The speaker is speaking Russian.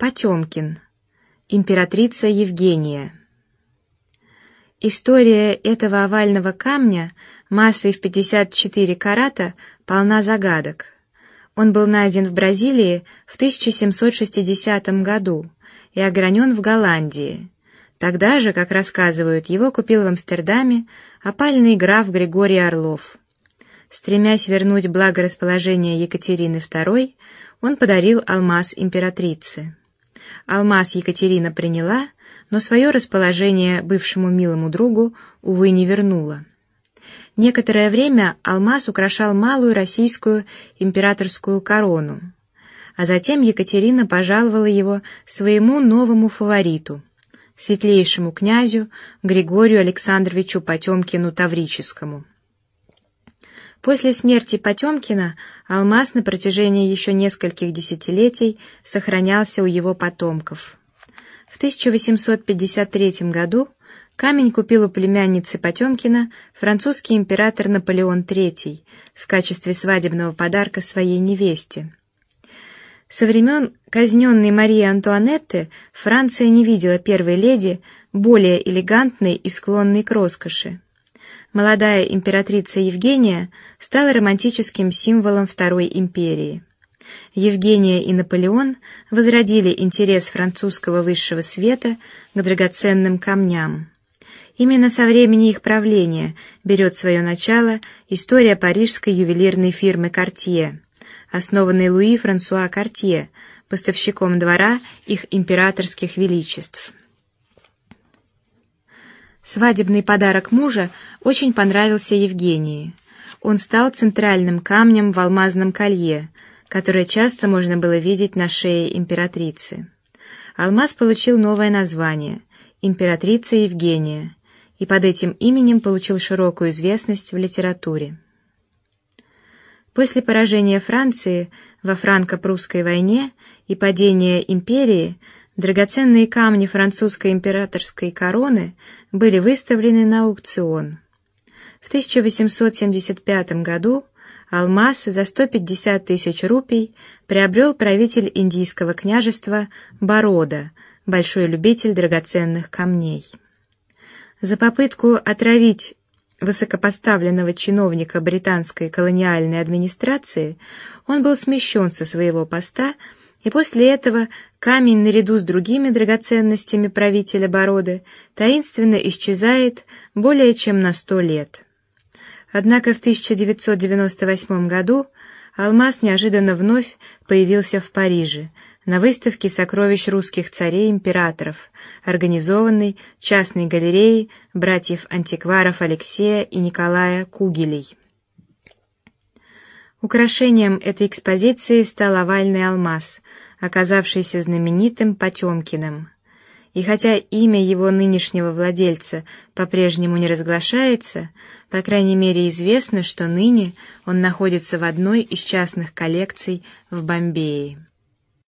Потемкин. Императрица Евгения. История этого овального камня массой в 54 карата полна загадок. Он был найден в Бразилии в 1760 году и огранен в Голландии. Тогда же, как рассказывают, его купил в Амстердаме опальный граф Григорий Орлов. Стремясь вернуть благорасположение Екатерины II, он подарил алмаз императрице. Алмаз Екатерина приняла, но свое расположение бывшему милому другу увы не вернула. Некоторое время алмаз украшал малую российскую императорскую корону, а затем Екатерина пожаловала его своему новому фавориту, светлейшему князю Григорию Александровичу Потемкину Таврическому. После смерти Потемкина алмаз на протяжении еще нескольких десятилетий сохранялся у его потомков. В 1853 году камень купил у племянницы Потемкина французский император Наполеон III в качестве свадебного подарка своей невесте. Со времен казненной Марии Антуанетты Франция не видела первой леди более элегантной и склонной к роскоши молодая императрица Евгения стала романтическим символом Второй империи. Евгения и Наполеон возродили интерес французского высшего света к драгоценным камням. Именно со времени их правления берет свое начало история парижской ювелирной фирмы Cartier, основанной Луи Франсуа Cartier, поставщиком двора их императорских величеств. Свадебный подарок мужа очень понравился Евгении. Он стал центральным камнем в алмазном колье, которое часто можно было видеть на шее императрицы. Алмаз получил новое название — императрица Евгения, и под этим именем получил широкую известность в литературе. После поражения Франции во франко-прусской войне и падения империи Драгоценные камни французской императорской короны были выставлены на аукцион. В 1875 году алмаз за 150 тысяч рупий приобрел правитель индийского княжества Барода, большой любитель драгоценных камней. За попытку отравить высокопоставленного чиновника британской колониальной администрации он был смещен со своего поста и после этого камень наряду с другими драгоценностями правителя Бороды таинственно исчезает более чем на сто лет. Однако в 1998 году алмаз неожиданно вновь появился в Париже на выставке сокровищ русских царей императоров, организованной частной галереей братьев антикваров Алексея и Николая Кугелей. Украшением этой экспозиции стал овальный алмаз, оказавшийся знаменитым Потемкиным. И хотя имя его нынешнего владельца по-прежнему не разглашается, по крайней мере известно, что ныне он находится в одной из частных коллекций в Бомбее.